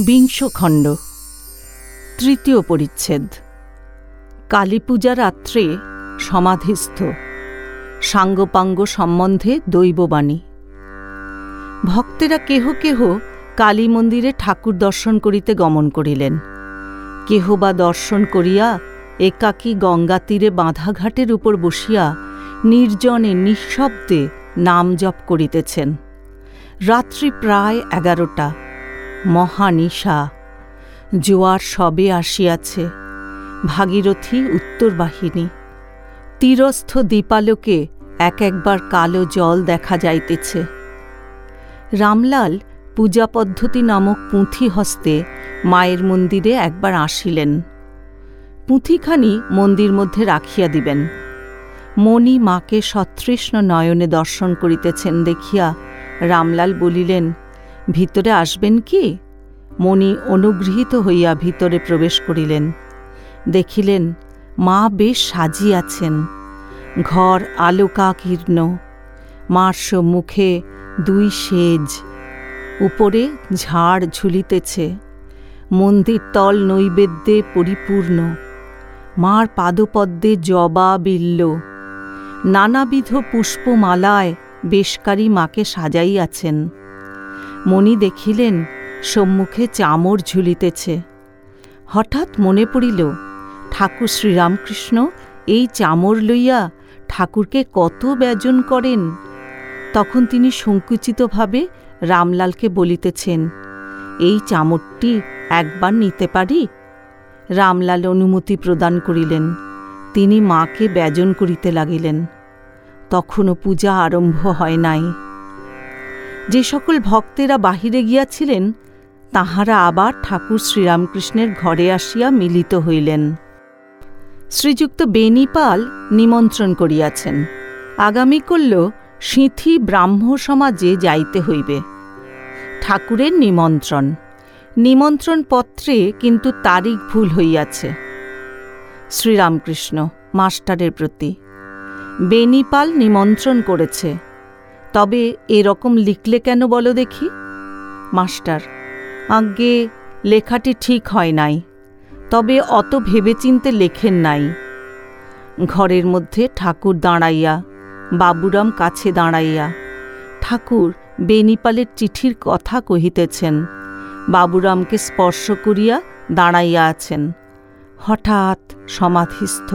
বিংশ খণ্ড তৃতীয় পরিচ্ছেদ। কালী পূজা রাত্রে সমাধিস্থ। সাঙ্গপাঙ্গ সম্বন্ধে দৈববাণী। ভক্তেরা কেহ কেহ কালী মন্দিরে ঠাকুর দর্শন করিতে গমন করিলেন। কেহ বা দর্শন করিয়া একাকী গঙ্গা তীরে বাঁধাঘাটের উপর বসিয়া নির্জনে নিঃশব্দে নাম জপ করিতেছেন। রাত্রি প্রায় এগারোটা। মহানিশা, জোয়ার সবে আসিয়াছে, ভাগীরথী উত্তর বাহিনী। তীরস্থ দীপালোকে এক একবার কালো জল দেখা যাইতেছে। রামলাল পূজা পদ্ধতি নামক পুঁথি হস্তে মায়ের মন্দিরে একবার আসিলেন। পুঁথিখানি মন্দির মধ্যে রাখিয়া দিবেন। মণি মাকে সতৃষ্ণ নয়নে দর্শন করিতেছেন দেখিয়া রামলাল বলিলেন ভিতরে আসবেন কি? মণি অনুগৃহীত হইয়া ভিতরে প্রবেশ করিলেন। দেখিলেন, মা বেশ সাজিয়াছেন ঘর আলোকাকীর্ণ। মার সম্মুখে দুই সেজ। উপরে ঝাড় ঝুলিতেছে। মন্দির তল নৈবেদ্যে পরিপূর্ণ। মার পাদপদ্মে জবা বিল্ল। নানাবিধ পুষ্পমালায় বেশকারী মাকে সাজাইয়াছেন। মণি দেখিলেন, সম্মুখে চামর ঝুলিতেছে। হঠাৎ মনে পড়িল, ঠাকুর শ্রীরামকৃষ্ণ এই চামর লইয়া ঠাকুরকে কত ব্যজন করেন। তখন তিনি সংকুচিতভাবে রামলালকে বলিতেছেন, এই চামরটি একবার নিতে পারি? রামলাল অনুমতি প্রদান করিলেন। তিনি মাকে ব্যজন করিতে লাগিলেন। তখনও পূজা আরম্ভ হয় নাই। যে সকল ভক্তেরা বাহিরে গিয়াছিলেন, তাহারা আবার ঠাকুর শ্রীরামকৃষ্ণের ঘরে আসিয়া মিলিত হইলেন। শ্রীযুক্ত বেনিপাল নিমন্ত্রণ করিয়াছেন। আগামী করল সিঁথি ব্রাহ্ম সমাজে যাইতে হইবে। ঠাকুরের নিমন্ত্রণ। নিমন্ত্রণ পত্রে কিন্তু তারিখ ভুল হইয়াছে। শ্রীরামকৃষ্ণ, মাস্টারের প্রতি। বেনিপাল নিমন্ত্রণ করেছে। তবে এরকম লিখলে কেন বলো দেখি? মাস্টার, আজ্ঞে, লেখাটি ঠিক হয় নাই, তবে অত ভেবেচিন্তে লেখেন নাই। ঘরের মধ্যে ঠাকুর দাঁড়াইয়া, বাবুরাম কাছে দাঁড়াইয়া, ঠাকুর বেনিপালের চিঠির কথা কহিতেছেন, বাবুরামকে স্পর্শ করিয়া দাঁড়াইয়া আছেন, হঠাৎ সমাধিস্থ।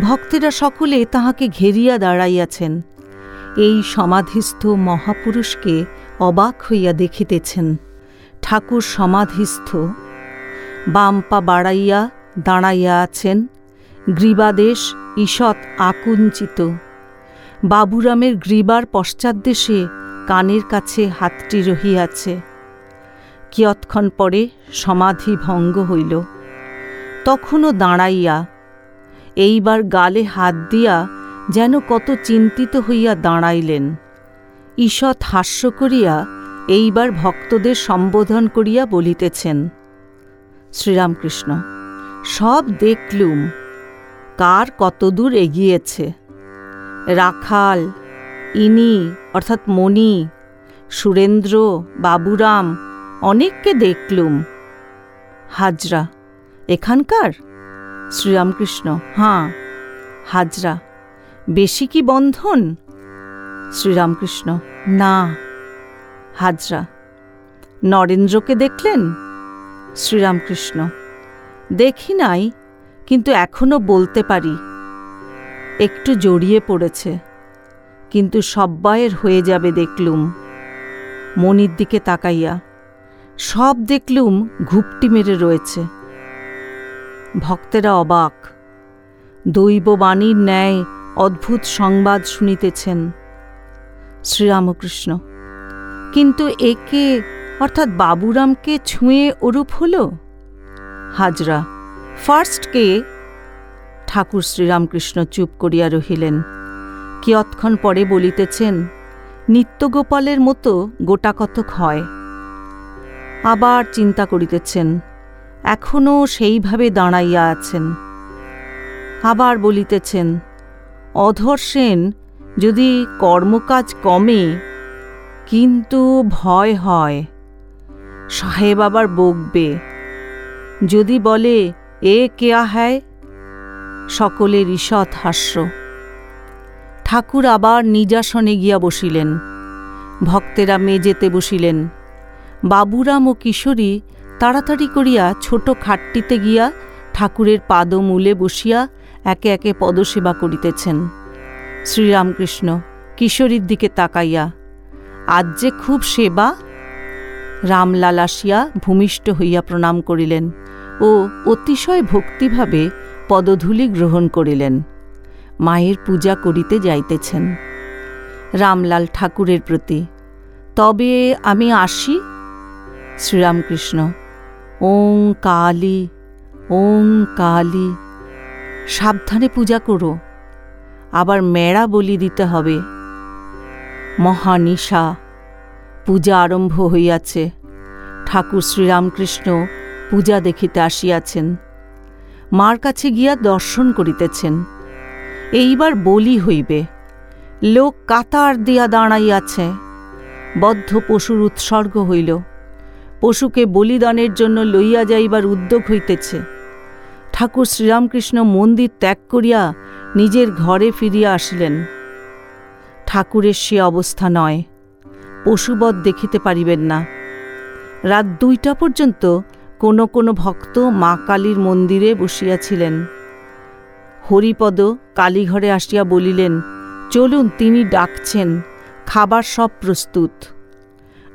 ভক্তেরা সকলে তাহাকে ঘেরিয়া দাঁড়াইয়াছেন এই সমাধিস্থ মহাপুরুষকে অবাক হইয়া দেখিতেছেন। ঠাকুর সমাধিস্থ। বাম্পা বাড়াইয়া দাঁড়াইয়া আছেন। গ্রীবাদেশ ঈষৎ আকুঞ্চিত। বাবুরামের গ্রীবার পশ্চাৎদেশে কানের কাছে হাতটি রহিয়াছে। কিয়ৎক্ষণ পরে সমাধি ভঙ্গ হইল। তখনও দাঁড়াইয়া, এইবার গালে হাত দিয়া যেন কত চিন্তিত হইয়া দাঁড়াইলেন। ঈষৎ হাস্য করিয়া এইবার ভক্তদের সম্বোধন করিয়া বলিতেছেন, শ্রীরামকৃষ্ণ, সব দেখলুম, কার কতদূর এগিয়েছে? রাখাল, ইনি, অর্থাৎ মণি, সুরেন্দ্র, বাবুরাম, অনেককে দেখলুম। হাজরা, এখানকার? শ্রীরামকৃষ্ণ হাঁ হাজরা। বেশি কি বন্ধন? শ্রীরামকৃষ্ণ, না। হাজরা, নরেন্দ্রকে দেখলেন? শ্রীরামকৃষ্ণ, দেখি নাই, কিন্তু এখনও বলতে পারি। একটু জড়িয়ে পড়েছে, কিন্তু সব্বায়ের হয়ে যাবে দেখলুম। মনির দিকে তাকাইয়া, সব দেখলুম ঘুপটি মেরে রয়েছে। ভক্তেরা অবাক, দৈববাণীর ন্যায় অদ্ভুত সংবাদ শুনিতেছেন শ্রীরামকৃষ্ণ। কিন্তু একে অর্থাৎ বাবুরামকে ছুঁয়ে ওরূপ হল? হাজরা ফার্স্ট কে? ঠাকুর শ্রীরামকৃষ্ণ চুপ করিয়া রহিলেন। কিয়ৎক্ষণ পরে বলিতেছেন, নিত্যগোপালের মতো গোটাকতক হয়। আবার চিন্তা করিতেছেন এখনও সেইভাবে দাঁড়াইয়া আছেন। আবার বলিতেছেন অধর সেন যদি কর্মকাজ কমে, কিন্তু ভয় হয়। সাহেব আবার বকবে। যদি বলে, এ কেয়া হ্যায়? সকলের ঈষৎ হাস্য। ঠাকুর আবার নিজাসনে গিয়া বসিলেন। ভক্তেরা মেজেতে বসিলেন। বাবুরাম ও কিশোরী তাড়াতাড়ি করিয়া ছোট খাটটিতে গিয়া ঠাকুরের পাদমূলে বসিয়া একে একে পদসেবা করিতেছেন। শ্রীরামকৃষ্ণ কিশোরীর দিকে তাকাইয়া, আজ যে খুব সেবা? রামলাল আসিয়া ভূমিষ্ঠ হইয়া প্রণাম করিলেন ও অতিশয় ভক্তিভাবে পদধূলি গ্রহণ করিলেন। মায়ের পূজা করিতে যাইতেছেন। রামলাল ঠাকুরের প্রতি, তবে আমি আসি? শ্রীরামকৃষ্ণ ওং কালী ওং কালী। সাবধানে পূজা করো। আবার মেড়া বলি দিতে হবে। মহানিশা পূজা আরম্ভ হইয়াছে। ঠাকুর শ্রীরামকৃষ্ণ পূজা দেখিতে আসিয়াছেন। মার কাছে গিয়া দর্শন করিতেছেন। এইবার বলি হইবে, লোক কাতার দিয়া দাঁড়াইয়াছে। বদ্ধ পশুর উৎসর্গ হইল। পশুকে বলিদানের জন্য লইয়া যাইবার উদ্যোগ হইতেছে। ঠাকুর শ্রীরামকৃষ্ণ মন্দির ত্যাগ করিয়া নিজের ঘরে ফিরিয়া আসিলেন। ঠাকুরের সে অবস্থা নয় পশুবধ দেখিতে পারিবেন না। রাত দুইটা পর্যন্ত কোনো কোনো ভক্ত মা কালীর মন্দিরে বসিয়াছিলেন। হরিপদ কালীঘরে আসিয়া বলিলেন, চলুন, তিনি ডাকছেন, খাবার সব প্রস্তুত।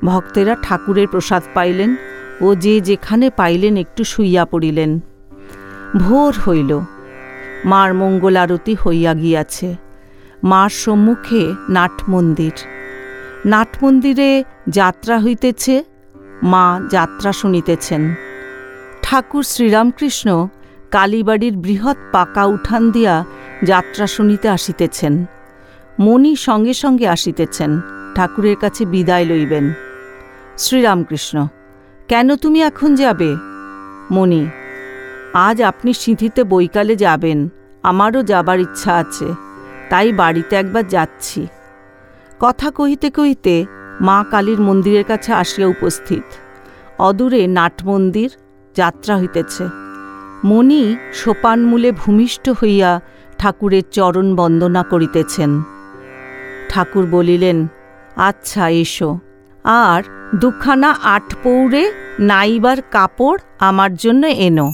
ভক্তেরা ঠাকুরের প্রসাদ পাইলেন ও যে যেখানে পাইলেন একটু শুইয়া পড়িলেন। ভোর হইল। মার মঙ্গল আরতি হইয়া গিয়াছে। মার সম্মুখে নাটমন্দির। নাটমন্দিরে যাত্রা হইতেছে, মা যাত্রা শুনিতেছেন। ঠাকুর শ্রীরামকৃষ্ণ কালীবাড়ির বৃহৎ পাকা উঠান দিয়া যাত্রা শুনিতে আসিতেছেন। মণি সঙ্গে সঙ্গে আসিতেছেন, ঠাকুরের কাছে বিদায় লইবেন। শ্রীরামকৃষ্ণ, কেন তুমি এখন যাবে? মণি আজ আপনি সিঁথিতে বৈকালে যাবেন, আমারও যাবার ইচ্ছা আছে, তাই বাড়িতে একবার যাচ্ছি। কথা কহিতে কহিতে মা কালীর মন্দিরের কাছে আসিয়া উপস্থিত। অদূরে নাটমন্দির যাত্রা হইতেছে। মণি সোপানমূলে ভূমিষ্ঠ হইয়া ঠাকুরের চরণ বন্দনা করিতেছেন। ঠাকুর বলিলেন আচ্ছা এসো। আর দুখানা আট পৌরে নাইবার কাপড় আমার জন্য এনো।